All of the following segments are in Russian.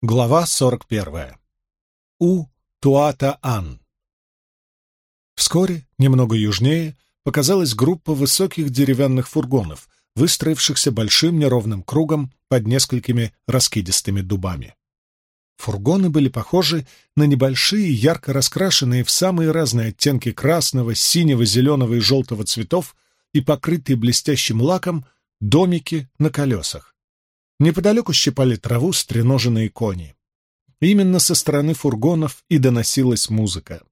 Глава 41. У Туата-Ан. Вскоре, немного южнее, показалась группа высоких деревянных фургонов, выстроившихся большим неровным кругом под несколькими раскидистыми дубами. Фургоны были похожи на небольшие, ярко раскрашенные в самые разные оттенки красного, синего, зеленого и желтого цветов и покрытые блестящим лаком домики на колесах. Неподалеку щипали траву стреноженные кони. Именно со стороны фургонов и доносилась музыка.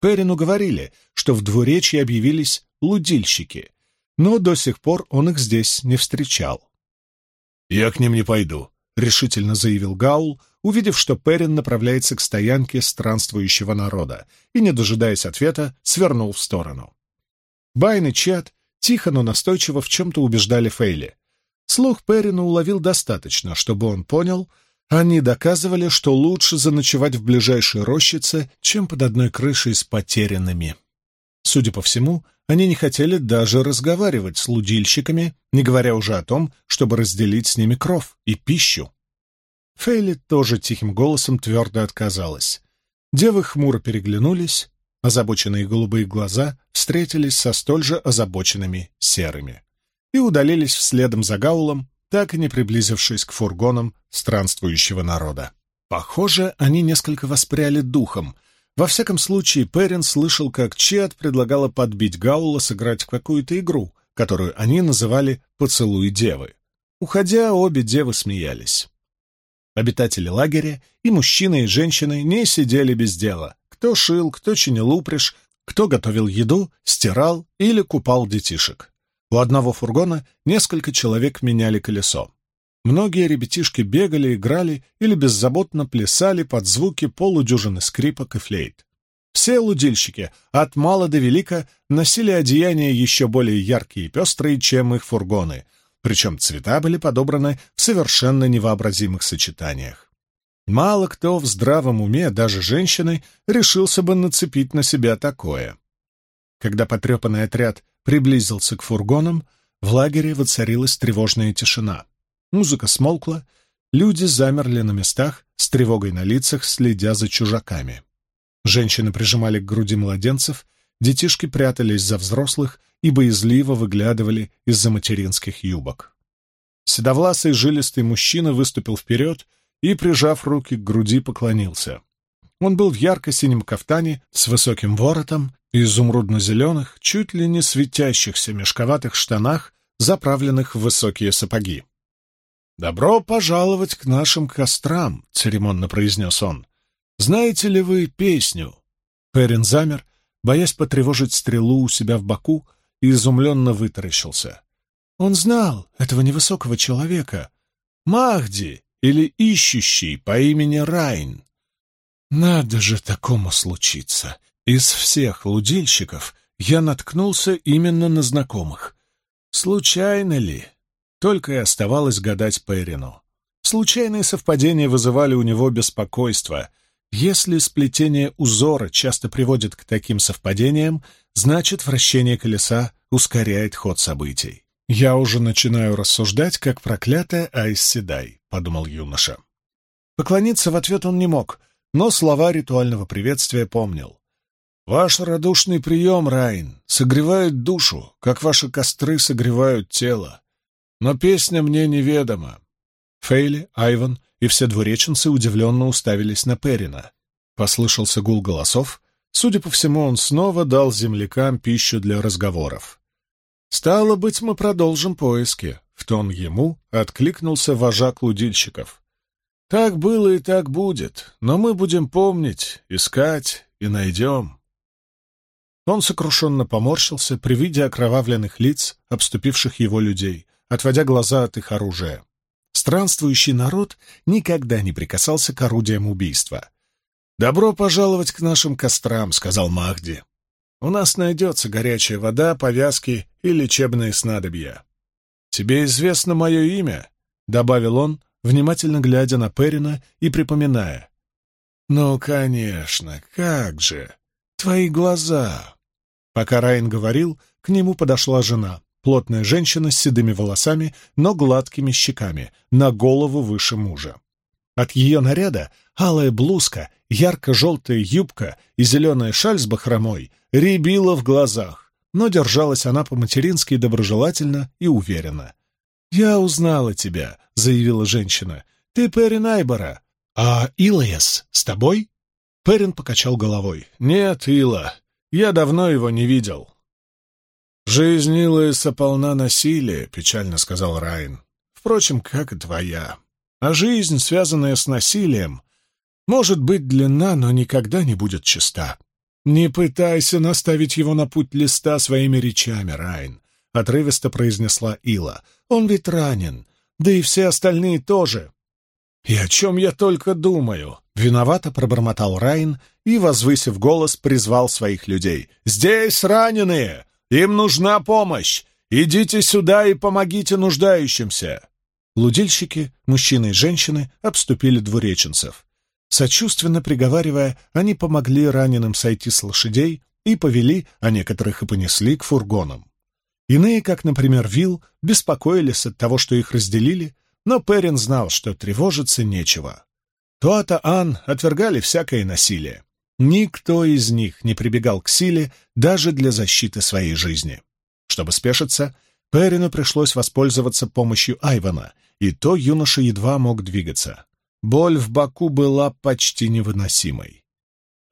Перину говорили, что в двуречье объявились лудильщики, но до сих пор он их здесь не встречал. «Я к ним не пойду», — решительно заявил Гаул, увидев, что Перин направляется к стоянке странствующего народа, и, не дожидаясь ответа, свернул в сторону. Байн и Чат тихо, но настойчиво в чем-то убеждали Фейли. Слух Перина уловил достаточно, чтобы он понял, они доказывали, что лучше заночевать в ближайшей рощице, чем под одной крышей с потерянными. Судя по всему, они не хотели даже разговаривать с лудильщиками, не говоря уже о том, чтобы разделить с ними кров и пищу. Фейли тоже тихим голосом твердо отказалась. Девы хмуро переглянулись, озабоченные голубые глаза встретились со столь же озабоченными серыми и удалились вследом за Гаулом, так и не приблизившись к фургонам странствующего народа. Похоже, они несколько воспряли духом. Во всяком случае, Перин слышал, как Чиат предлагала подбить Гаула сыграть в какую-то игру, которую они называли «Поцелуй девы». Уходя, обе девы смеялись. Обитатели лагеря, и мужчины, и женщины, не сидели без дела. Кто шил, кто чинил упряжь, кто готовил еду, стирал или купал детишек. У одного фургона несколько человек меняли колесо. Многие ребятишки бегали, играли или беззаботно плясали под звуки полудюжины скрипок и флейт. Все лудильщики, от мала до велика, носили одеяния еще более яркие и пестрые, чем их фургоны, причем цвета были подобраны в совершенно невообразимых сочетаниях. Мало кто в здравом уме, даже женщины, решился бы нацепить на себя такое. Когда потрепанный отряд приблизился к фургонам, в лагере воцарилась тревожная тишина. Музыка смолкла, люди замерли на местах, с тревогой на лицах, следя за чужаками. Женщины прижимали к груди младенцев, детишки прятались за взрослых и боязливо выглядывали из-за материнских юбок. Седовласый жилистый мужчина выступил вперед и, прижав руки к груди, поклонился. Он был в ярко-синем кафтане с высоким воротом изумрудно-зеленых, чуть ли не светящихся мешковатых штанах, заправленных в высокие сапоги. «Добро пожаловать к нашим кострам», — церемонно произнес он. «Знаете ли вы песню?» Перин замер, боясь потревожить стрелу у себя в боку, и изумленно вытаращился. Он знал этого невысокого человека. Махди или ищущий по имени Райн. Надо же такому случиться. Из всех лудильщиков я наткнулся именно на знакомых. Случайно ли? Только и оставалось гадать Перину. Случайные совпадения вызывали у него беспокойство. Если сплетение узора часто приводит к таким совпадениям, значит, вращение колеса ускоряет ход событий. «Я уже начинаю рассуждать, как проклятая Айс Седай», — подумал юноша. Поклониться в ответ он не мог, но слова ритуального приветствия помнил. Ваш радушный прием, Райн, согревает душу, как ваши костры согревают тело. Но песня мне неведома. Фейли, Айван и все двуреченцы удивленно уставились на Перина. Послышался гул голосов. Судя по всему, он снова дал землякам пищу для разговоров. «Стало быть, мы продолжим поиски», — в тон ему откликнулся вожак лудильщиков. «Так было и так будет, но мы будем помнить, искать и найдем». Он сокрушенно поморщился при виде окровавленных лиц, обступивших его людей, отводя глаза от их оружия. Странствующий народ никогда не прикасался к орудиям убийства. «Добро пожаловать к нашим кострам», — сказал Махди. «У нас найдется горячая вода, повязки и лечебные снадобья». «Тебе известно мое имя?» — добавил он, внимательно глядя на Перина и припоминая. «Ну, конечно, как же! Твои глаза!» Пока Райан говорил, к нему подошла жена, плотная женщина с седыми волосами, но гладкими щеками, на голову выше мужа. От ее наряда алая блузка, ярко-желтая юбка и зеленая шаль с бахромой рябила в глазах, но держалась она по-матерински доброжелательно и уверенно. «Я узнала тебя», — заявила женщина. «Ты Перин Айбора. А Илояс с тобой?» Перин покачал головой. «Нет, Ила, я давно его не видел». «Жизнь Илояса полна насилия», — печально сказал Райн. «Впрочем, как и твоя. А жизнь, связанная с насилием, может быть длинна, но никогда не будет чиста. Не пытайся наставить его на путь листа своими речами, Райн», — отрывисто произнесла Ила. «Он ведь ранен, да и все остальные тоже. «И о чем я только думаю?» — виновато пробормотал Райн и, возвысив голос, призвал своих людей. «Здесь раненые! Им нужна помощь! Идите сюда и помогите нуждающимся!» Лудильщики, мужчины и женщины, обступили двуреченцев. Сочувственно приговаривая, они помогли раненым сойти с лошадей и повели, а некоторых и понесли, к фургонам. Иные, как, например, Вилл, беспокоились от того, что их разделили, но Перин знал, что тревожиться нечего. Туата Ан отвергали всякое насилие. Никто из них не прибегал к силе даже для защиты своей жизни. Чтобы спешиться, Перину пришлось воспользоваться помощью Айвана, и то юноша едва мог двигаться. Боль в боку была почти невыносимой.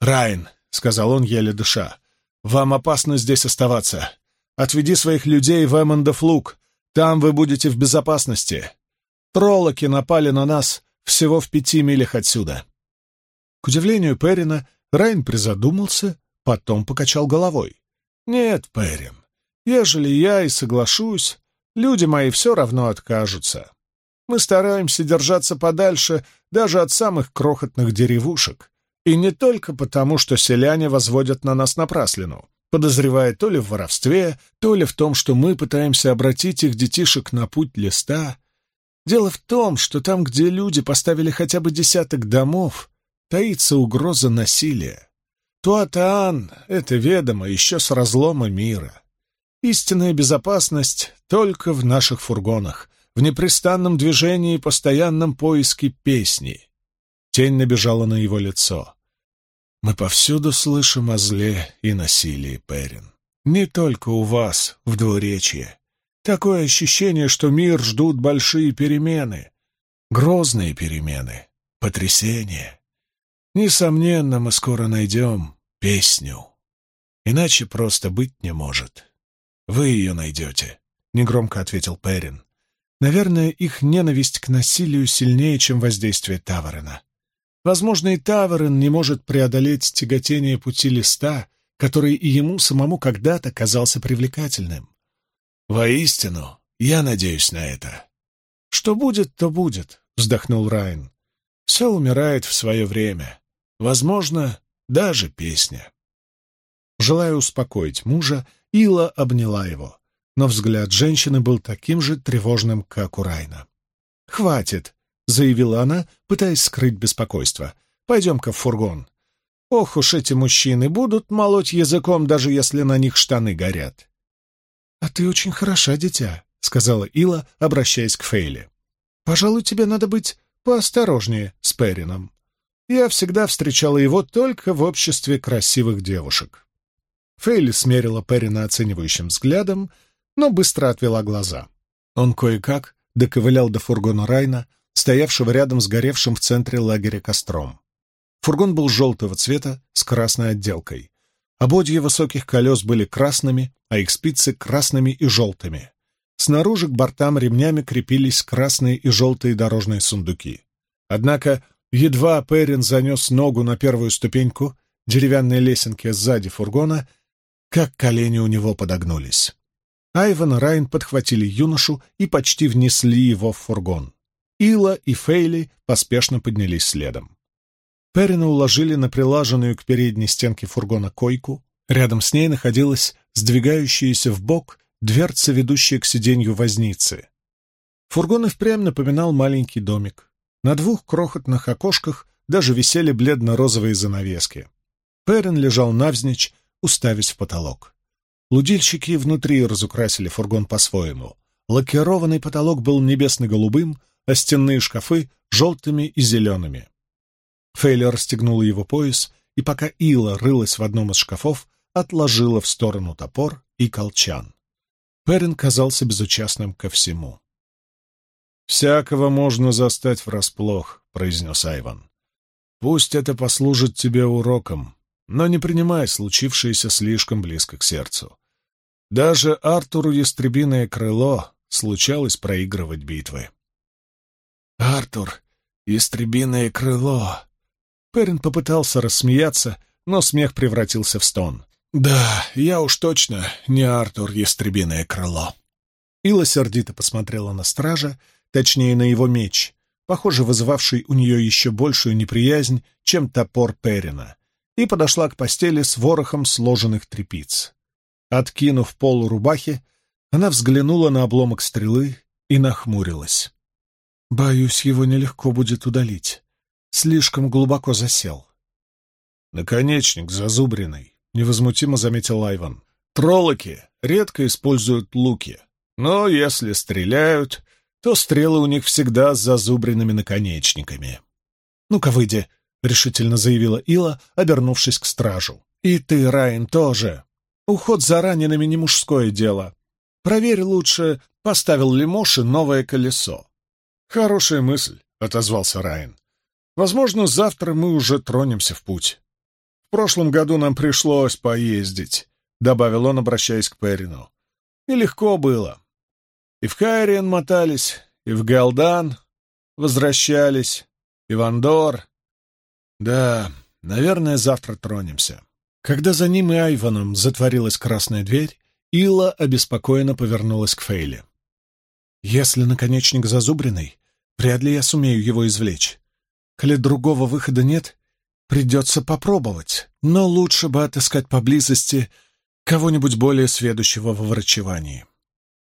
«Райн», — сказал он, еле дыша, — «вам опасно здесь оставаться. Отведи своих людей в Эммондов луг. Там вы будете в безопасности. Троллоки напали на нас всего в пяти милях отсюда. К удивлению Перина, Райн призадумался, потом покачал головой. «Нет, Перин, ежели я и соглашусь, люди мои все равно откажутся. Мы стараемся держаться подальше даже от самых крохотных деревушек. И не только потому, что селяне возводят на нас напраслину, подозревая то ли в воровстве, то ли в том, что мы пытаемся обратить их детишек на путь листа, Дело в том, что там, где люди поставили хотя бы десяток домов, таится угроза насилия. Туатаан — это ведомо еще с разлома мира. Истинная безопасность только в наших фургонах, в непрестанном движении и постоянном поиске песни. Тень набежала на его лицо. Мы повсюду слышим о зле и насилии, Перин. Не только у вас, в двуречье. Такое ощущение, что мир ждут большие перемены, грозные перемены, потрясения. Несомненно, мы скоро найдем песню. Иначе просто быть не может. Вы ее найдете, — негромко ответил Перин. Наверное, их ненависть к насилию сильнее, чем воздействие Таверена. Возможно, и Таверен не может преодолеть тяготение пути листа, который и ему самому когда-то казался привлекательным. Воистину, я надеюсь на это. Что будет, то будет, вздохнул Райн. Все умирает в свое время. Возможно, даже песня. Желая успокоить мужа, Ила обняла его, но взгляд женщины был таким же тревожным, как у Райна. «Хватит», — заявила она, пытаясь скрыть беспокойство. «Пойдем-ка в фургон. Ох уж эти мужчины будут молоть языком, даже если на них штаны горят. «А ты очень хороша, дитя», — сказала Ила, обращаясь к Фейли. «Пожалуй, тебе надо быть поосторожнее с Перином. Я всегда встречала его только в обществе красивых девушек». Фейли смерила Перина оценивающим взглядом, но быстро отвела глаза. Он кое-как доковылял до фургона Райна, стоявшего рядом с горевшим в центре лагеря костром. Фургон был желтого цвета с красной отделкой. Ободья высоких колес были красными, а их спицы — красными и желтыми. Снаружи к бортам ремнями крепились красные и желтые дорожные сундуки. Однако едва Перин занес ногу на первую ступеньку деревянной лесенки сзади фургона, как колени у него подогнулись. Айван и Райн подхватили юношу и почти внесли его в фургон. Ила и Фейли поспешно поднялись следом. Перина уложили на прилаженную к передней стенке фургона койку. Рядом с ней находилась сдвигающаяся в бок дверца, ведущая к сиденью возницы. Фургон и впрямь напоминал маленький домик. На двух крохотных окошках даже висели бледно-розовые занавески. Перин лежал навзничь, уставясь в потолок. Лудильщики внутри разукрасили фургон по-своему. Лакированный потолок был небесно-голубым, а стенные шкафы — желтыми и зелеными. Фейли расстегнула его пояс, и пока Ила рылась в одном из шкафов, отложила в сторону топор и колчан. Перин казался безучастным ко всему. «Всякого можно застать врасплох», — произнес Айван. «Пусть это послужит тебе уроком, но не принимай случившееся слишком близко к сердцу. Даже Артуру Ястребиное крыло случалось проигрывать битвы». «Артур, Ястребиное крыло!» Перин попытался рассмеяться, но смех превратился в стон. «Да, я уж точно не Артур Ястребиное крыло». Ила сердито посмотрела на стража, точнее, на его меч, похоже, вызывавший у нее еще большую неприязнь, чем топор Перина, и подошла к постели с ворохом сложенных трепиц. Откинув полу рубахи, она взглянула на обломок стрелы и нахмурилась. «Боюсь, его нелегко будет удалить. Слишком глубоко засел». «Наконечник зазубренный», — невозмутимо заметил Айван. «Троллоки редко используют луки, но если стреляют, то стрелы у них всегда с зазубренными наконечниками. «Ну-ка, выйди», — решительно заявила Ила, обернувшись к стражу. «И ты, Райан, тоже. Уход за ранеными не мужское дело. Проверь лучше, поставил ли Моши новое колесо». «Хорошая мысль», — отозвался Райан. «Возможно, завтра мы уже тронемся в путь. В прошлом году нам пришлось поездить», — добавил он, обращаясь к Перину. «Нелегко было. И в Кайриен мотались, и в Галдан возвращались, и в Андор. Да, наверное, завтра тронемся. Когда за ним и Айваном затворилась красная дверь, Ила обеспокоенно повернулась к Фейле. «Если наконечник зазубренный, вряд ли я сумею его извлечь. Коли другого выхода нет, придется попробовать, но лучше бы отыскать поблизости кого-нибудь более сведущего во врачевании».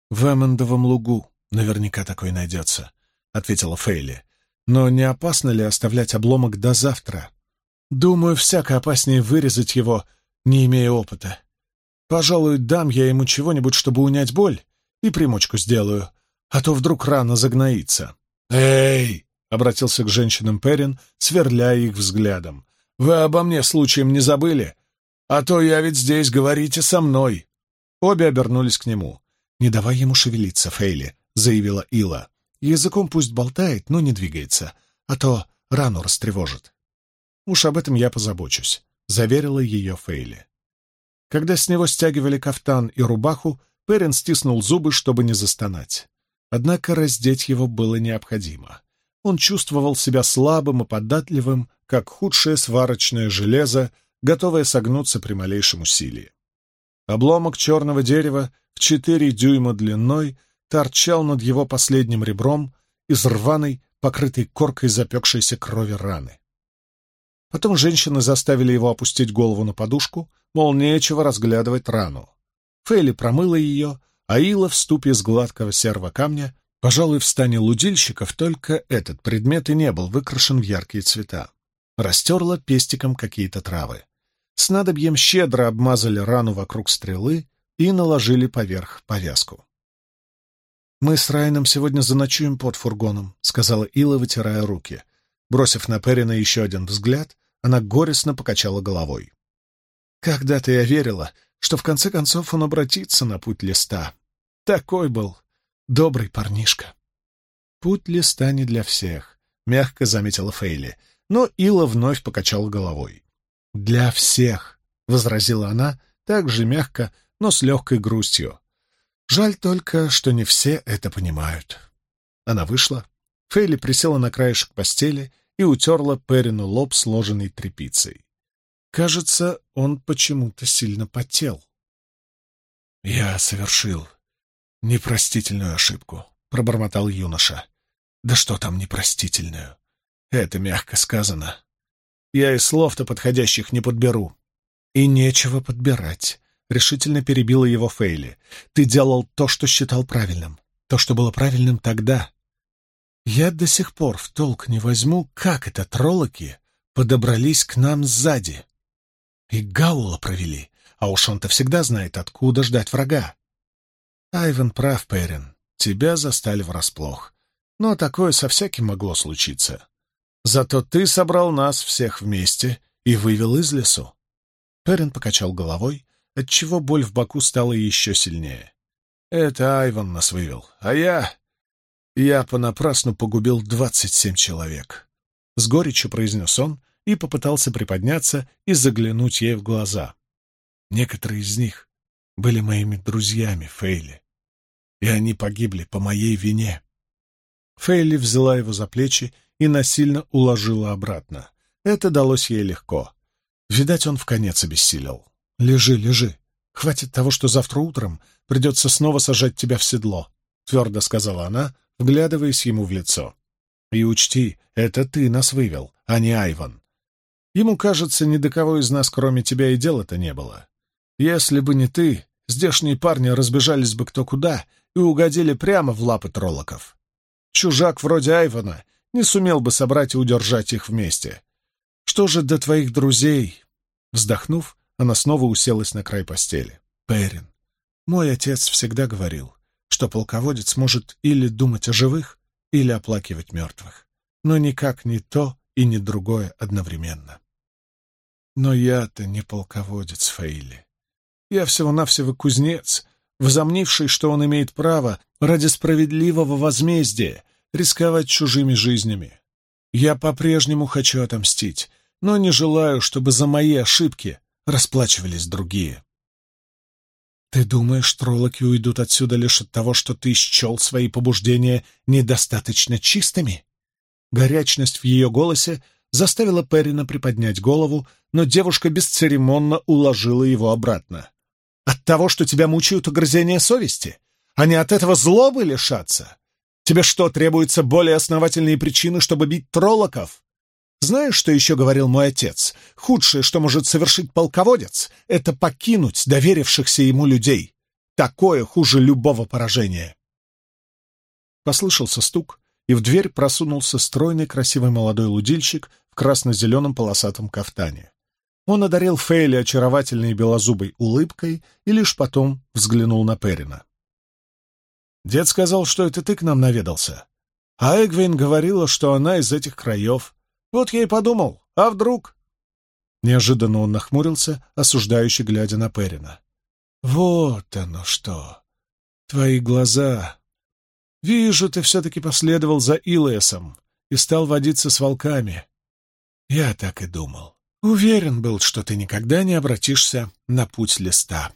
«В Эммондовом лугу наверняка такой найдется», — ответила Фейли. «Но не опасно ли оставлять обломок до завтра? Думаю, всяко опаснее вырезать его, не имея опыта. Пожалуй, дам я ему чего-нибудь, чтобы унять боль, и примочку сделаю, а то вдруг рано загноится». «Эй!» — обратился к женщинам Перин, сверляя их взглядом. «Вы обо мне случаем не забыли? А то я ведь здесь, говорите со мной!» Обе обернулись к нему. «Не давай ему шевелиться, Фейли», — заявила Ила. «Языком пусть болтает, но не двигается, а то рану растревожит». «Уж об этом я позабочусь», — заверила ее Фейли. Когда с него стягивали кафтан и рубаху, Перин стиснул зубы, чтобы не застонать. Однако раздеть его было необходимо. Он чувствовал себя слабым и податливым, как худшее сварочное железо, готовое согнуться при малейшем усилии. Обломок черного дерева в четыре дюйма длиной торчал над его последним ребром из рваной, покрытой коркой запекшейся крови раны. Потом женщины заставили его опустить голову на подушку, мол, нечего разглядывать рану. Фейли промыла ее, а Ила в ступе из гладкого серого камня, пожалуй, в стане лудильщиков только этот предмет и не был выкрашен в яркие цвета. Растерла пестиком какие-то травы. Снадобьем щедро обмазали рану вокруг стрелы и наложили поверх повязку. «Мы с Райаном сегодня заночуем под фургоном», — сказала Ила, вытирая руки. Бросив на Перина еще один взгляд, она горестно покачала головой. «Когда-то я верила, что в конце концов он обратится на путь листа. Такой был добрый парнишка». «Путь листа не для всех», — мягко заметила Фейли, но Ила вновь покачала головой. «Для всех», — возразила она, так же мягко, но с легкой грустью. «Жаль только, что не все это понимают». Она вышла. Фейли присела на краешек постели и утерла Перину лоб сложенной тряпицей. Кажется, он почему-то сильно потел. «Я совершил непростительную ошибку», — пробормотал юноша. «Да что там непростительную? Это мягко сказано. Я и слов-то подходящих не подберу. И нечего подбирать, — решительно перебила его Фейли. Ты делал то, что считал правильным, то, что было правильным тогда. Я до сих пор в толк не возьму, как это троллоки подобрались к нам сзади. И Гаула провели, а уж он-то всегда знает, откуда ждать врага. Айвен прав, Перин, тебя застали врасплох. но такое со всяким могло случиться. Зато ты собрал нас всех вместе и вывел из лесу. Перин покачал головой, отчего боль в боку стала еще сильнее. Это Айван нас вывел, а я... Я понапрасну погубил двадцать семь человек. С горечью произнес он и попытался приподняться и заглянуть ей в глаза. Некоторые из них были моими друзьями, Фейли, и они погибли по моей вине. Фейли взяла его за плечи и насильно уложила обратно. Это далось ей легко. Видать, он в конец обессилел. «Лежи, лежи. Хватит того, что завтра утром придется снова сажать тебя в седло», — твердо сказала она, вглядываясь ему в лицо. «И учти, это ты нас вывел, а не Айван. Ему кажется, ни до кого из нас, кроме тебя, и дела-то не было. Если бы не ты, здешние парни разбежались бы кто куда и угодили прямо в лапы троллоков. Чужак вроде Айвана не сумел бы собрать и удержать их вместе. Что же до твоих друзей?» Вздохнув, она снова уселась на край постели. «Перин, мой отец всегда говорил, что полководец может или думать о живых, или оплакивать мертвых, но никак не то и не другое одновременно. Но я-то не полководец, Фаили. Я всего-навсего кузнец, возомнивший, что он имеет право ради справедливого возмездия рисковать чужими жизнями. Я по-прежнему хочу отомстить, но не желаю, чтобы за мои ошибки расплачивались другие. Ты думаешь, троллоки уйдут отсюда лишь от того, что ты счел свои побуждения недостаточно чистыми? Горячность в ее голосе заставила Перрина приподнять голову, но девушка бесцеремонно уложила его обратно. «От того, что тебя мучают угрызения совести? Не от этого злобы лишаться? Тебе что, требуются более основательные причины, чтобы бить троллоков? Знаешь, что еще говорил мой отец? Худшее, что может совершить полководец, это покинуть доверившихся ему людей. Такое хуже любого поражения. Послышался стук, и в дверь просунулся стройный красивый молодой лудильщик в красно-зеленом полосатом кафтане. Он одарил Фейли очаровательной белозубой улыбкой и лишь потом взглянул на Перина. «Дед сказал, что это ты к нам наведался. А Эгвин говорила, что она из этих краев. Вот я и подумал, а вдруг...» Неожиданно он нахмурился, осуждающий, глядя на Перина. «Вот оно что! Твои глаза! Вижу, ты все-таки последовал за Илэсом и стал водиться с волками. Я так и думал. Уверен был, что ты никогда не обратишься на путь листа».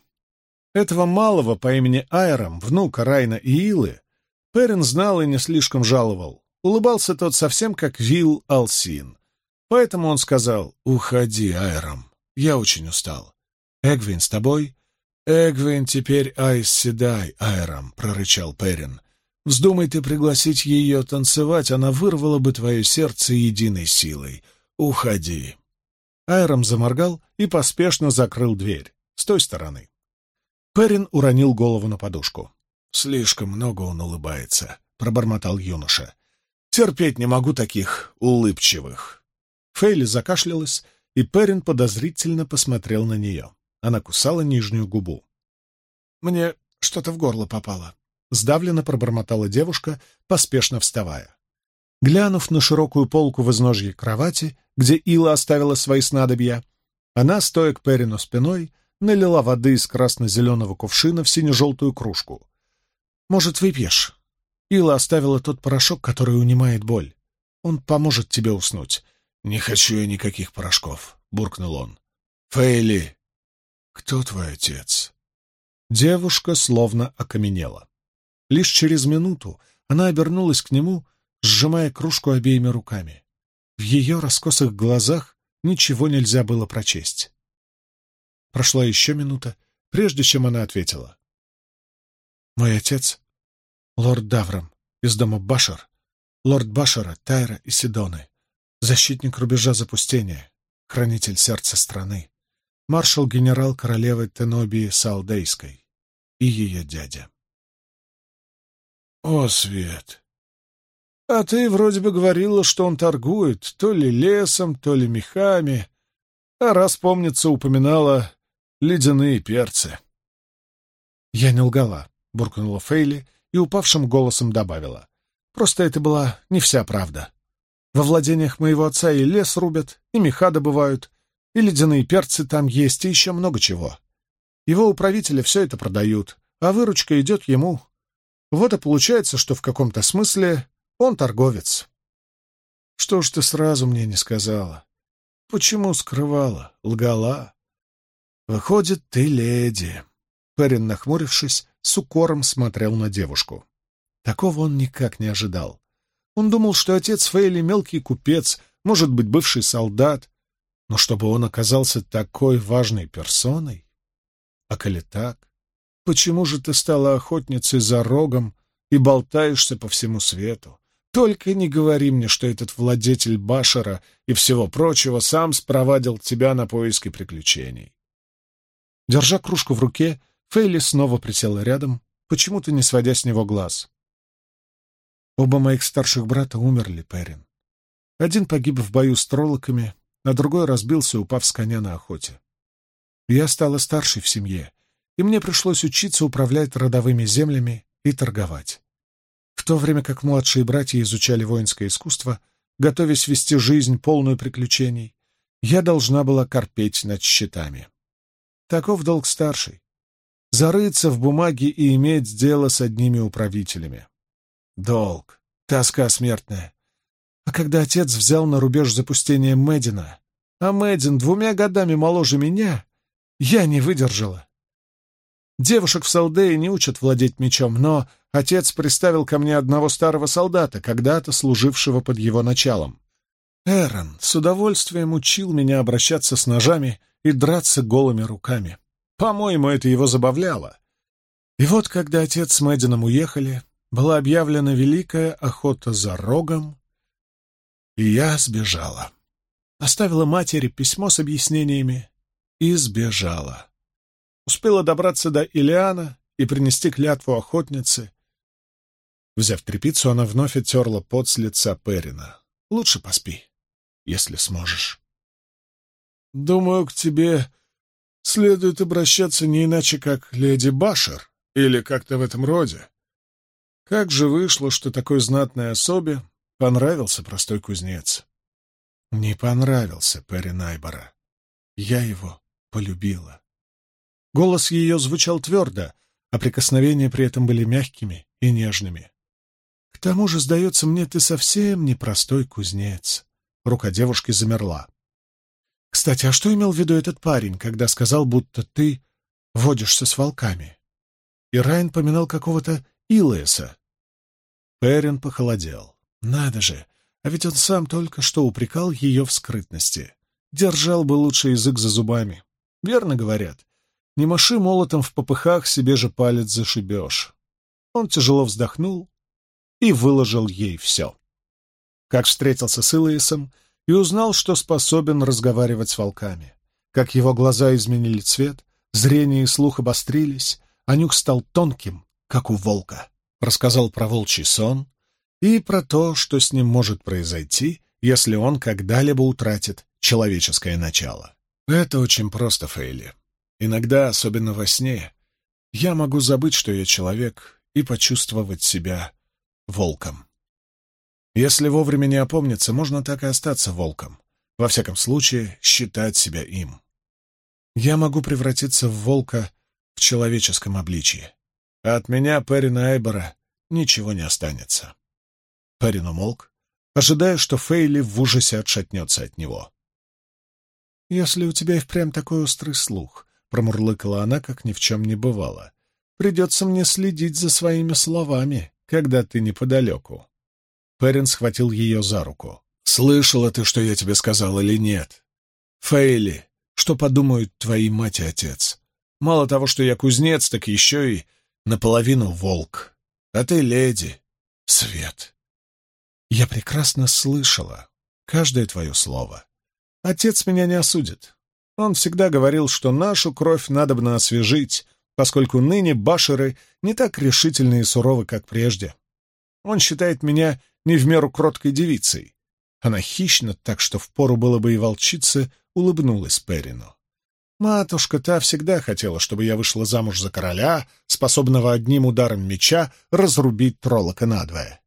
Этого малого по имени Айром, внука Райна и Илы, Перин знал и не слишком жаловал. Улыбался тот совсем как Вил Алсин. Поэтому он сказал «Уходи, Айром, я очень устал. Эгвин с тобой?» «Эгвин теперь Айс Седай, Айром», — прорычал Перин. «Вздумай ты пригласить ее танцевать, она вырвала бы твое сердце единой силой. Уходи». Айром заморгал и поспешно закрыл дверь с той стороны. Перин уронил голову на подушку. «Слишком много он улыбается», — пробормотал юноша. Терпеть не могу таких улыбчивых. Фейли закашлялась, и Перин подозрительно посмотрел на нее. Она кусала нижнюю губу. «Мне что-то в горло попало», — сдавленно пробормотала девушка, поспешно вставая. Глянув на широкую полку в изножье кровати, где Ила оставила свои снадобья, она, стоя к Перину спиной, налила воды из красно-зеленого кувшина в сине-желтую кружку. «Может, выпьешь?» Ила оставила тот порошок, который унимает боль. Он поможет тебе уснуть. — Не хочу я никаких порошков, — буркнул он. — Фейли! — Кто твой отец? Девушка словно окаменела. Лишь через минуту она обернулась к нему, сжимая кружку обеими руками. В ее раскосых глазах ничего нельзя было прочесть. Прошла еще минута, прежде чем она ответила. «Мой отец лорд Даврам из дома Башар, лорд Башара, Тайра и Сидоны, защитник рубежа запустения, хранитель сердца страны, маршал-генерал королевы Тенобии Салдейской и ее дядя. «О, Свет! А ты вроде бы говорила, что он торгует то ли лесом, то ли мехами, а раз, помнится, упоминала ледяные перцы». «Я не лгала», — буркнула Фейли, и упавшим голосом добавила. Просто это была не вся правда. Во владениях моего отца и лес рубят, и меха добывают, и ледяные перцы там есть, и еще много чего. Его управители все это продают, а выручка идет ему. Вот и получается, что в каком-то смысле он торговец. Что ж ты сразу мне не сказала? Почему скрывала, лгала? Выходит, ты леди. Перин, нахмурившись, с укором смотрел на девушку. Такого он никак не ожидал. Он думал, что отец Фейли — мелкий купец, может быть, бывший солдат, но чтобы он оказался такой важной персоной? А коли так, почему же ты стала охотницей за рогом и болтаешься по всему свету? Только не говори мне, что этот владетель Башара и всего прочего сам спровадил тебя на поиски приключений. Держа кружку в руке, Фейли снова присела рядом, почему-то не сводя с него глаз. Оба моих старших брата умерли, Перин. Один погиб в бою с троллоками, а другой разбился, упав с коня на охоте. Я стала старшей в семье, и мне пришлось учиться управлять родовыми землями и торговать. В то время как младшие братья изучали воинское искусство, готовясь вести жизнь, полную приключений, я должна была корпеть над щитами. Таков долг старший — зарыться в бумаге и иметь дело с одними управителями. Долг, тоска смертная. А когда отец взял на рубеж запустения Мэддина, а Мэддин двумя годами моложе меня, я не выдержала. Девушек в Салдее не учат владеть мечом, но отец приставил ко мне одного старого солдата, когда-то служившего под его началом. Эрон с удовольствием учил меня обращаться с ножами и драться голыми руками. По-моему, это его забавляло. И вот, когда отец с Мэддином уехали, была объявлена великая охота за рогом, и я сбежала. Оставила матери письмо с объяснениями и сбежала. Успела добраться до Илиана и принести клятву охотницы. Взяв трепицу, она вновь оттерла пот с лица Перина. «Лучше поспи, если сможешь». «Думаю, к тебе следует обращаться не иначе, как леди Башер, или как-то в этом роде. Как же вышло, что такой знатной особе понравился простой кузнец?» «Не понравился Перин Айбора. Я его полюбила». Голос ее звучал твердо, а прикосновения при этом были мягкими и нежными. «К тому же, сдается мне, ты совсем непростой кузнец». Рука девушки замерла. «Кстати, а что имел в виду этот парень, когда сказал, будто ты водишься с волками?» И Райн поминал какого-то Илэса. Перин похолодел. «Надо же! А ведь он сам только что упрекал ее в скрытности. Держал бы лучше язык за зубами. Верно говорят, не маши молотом в попыхах, себе же палец зашибешь. Он тяжело вздохнул и выложил ей все. Как встретился с Илоисом и узнал, что способен разговаривать с волками. Как его глаза изменили цвет, зрение и слух обострились, а нюх стал тонким, как у волка. Рассказал про волчий сон и про то, что с ним может произойти, если он когда-либо утратит человеческое начало. Это очень просто, Фейли. Иногда, особенно во сне, я могу забыть, что я человек, и почувствовать себя волком. Если вовремя не опомниться, можно так и остаться волком. Во всяком случае, считать себя им. Я могу превратиться в волка в человеческом обличье. А от меня, Перина Айбора, ничего не останется. Перин умолк, ожидая, что Фейли в ужасе отшатнется от него. «Если у тебя и впрямь такой острый слух, промурлыкала она, как ни в чем не бывало. «Придется мне следить за своими словами, когда ты неподалеку». Перин схватил ее за руку. «Слышала ты, что я тебе сказал или нет? Фейли, что подумают твои мать и отец? Мало того, что я кузнец, так еще и наполовину волк. А ты леди. Свет». «Я прекрасно слышала каждое твое слово. Отец меня не осудит. Он всегда говорил, что нашу кровь надобно освежить, поскольку ныне башеры не так решительны и суровы, как прежде. Он считает меня не в меру кроткой девицей. Она хищна, так что впору было бы и волчице, улыбнулась Перину. Матушка та всегда хотела, чтобы я вышла замуж за короля, способного одним ударом меча разрубить троллока надвое.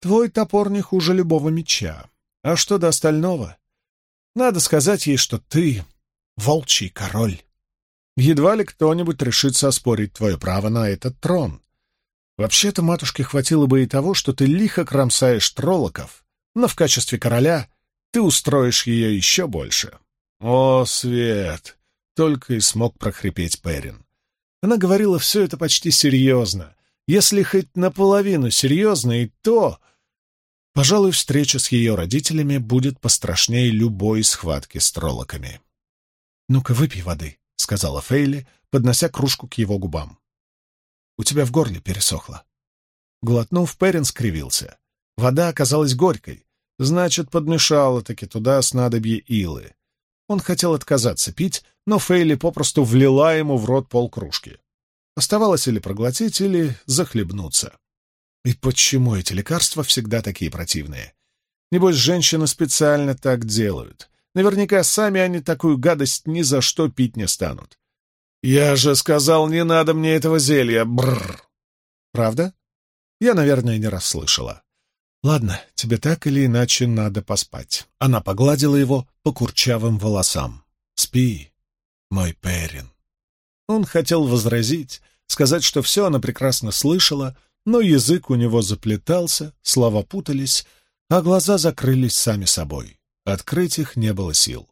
Твой топор не хуже любого меча. А что до остального? Надо сказать ей, что ты волчий король. Едва ли кто-нибудь решится оспорить твое право на этот трон. Вообще-то матушке хватило бы и того, что ты лихо кромсаешь троллоков, но в качестве короля ты устроишь ее еще больше. О, Свет! Только и смог прохрипеть Перин. Она говорила все это почти серьезно. Если хоть наполовину серьезно, и то... Пожалуй, встреча с ее родителями будет пострашнее любой схватки с троллоками. «Ну-ка, выпей воды», — сказала Фейли, поднося кружку к его губам. «У тебя в горле пересохло». Глотнув, Перин скривился. Вода оказалась горькой, значит, подмешала-таки туда снадобье илы. Он хотел отказаться пить, но Фейли попросту влила ему в рот полкружки. Оставалось или проглотить, или захлебнуться. И почему эти лекарства всегда такие противные? Небось, женщины специально так делают. Наверняка сами они такую гадость ни за что пить не станут. «Я же сказал, не надо мне этого зелья! Бррр!» «Правда?» Я, наверное, не расслышала. «Ладно, тебе так или иначе надо поспать». Она погладила его по курчавым волосам. «Спи, мой Перин». Он хотел возразить, сказать, что все она прекрасно слышала, но язык у него заплетался, слова путались, а глаза закрылись сами собой. Открыть их не было сил.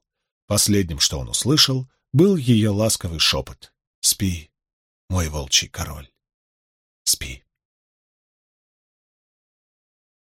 Последним, что он услышал, был ее ласковый шепот. «Спи, мой волчий король».